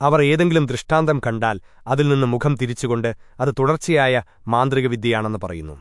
അവർ ഏതെങ്കിലും ദൃഷ്ടാന്തം കണ്ടാൽ അതിൽ നിന്ന് മുഖം തിരിച്ചുകൊണ്ട് അത് തുടർച്ചയായ മാന്ത്രികവിദ്യയാണെന്ന് പറയുന്നു.